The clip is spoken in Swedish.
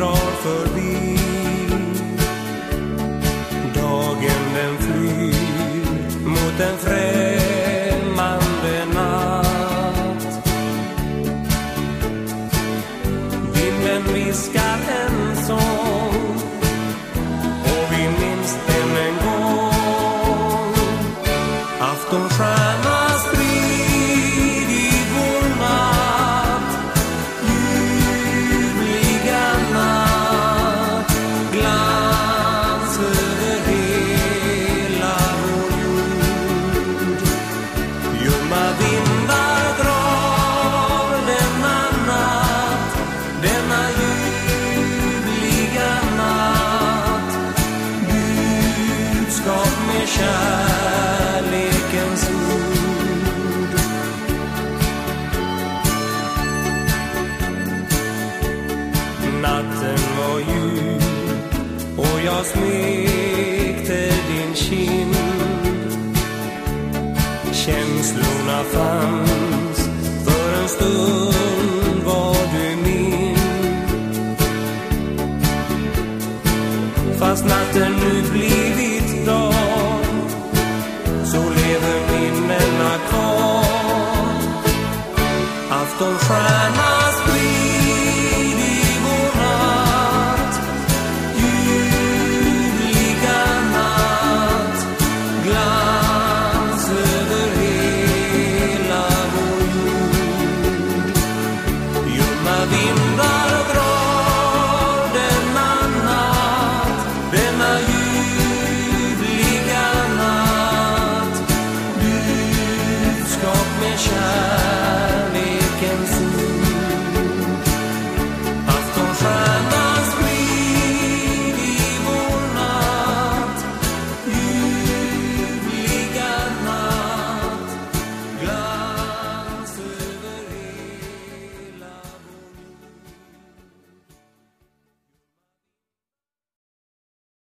förbi. Dagen den flyr mot en främmande natt. Vinden viskar en sång. Hans ord. Natten var djup och jag smekte din kind. Känslorna fanns. För en stund var du min. Fast natten nu blivit dag. I've gone crying.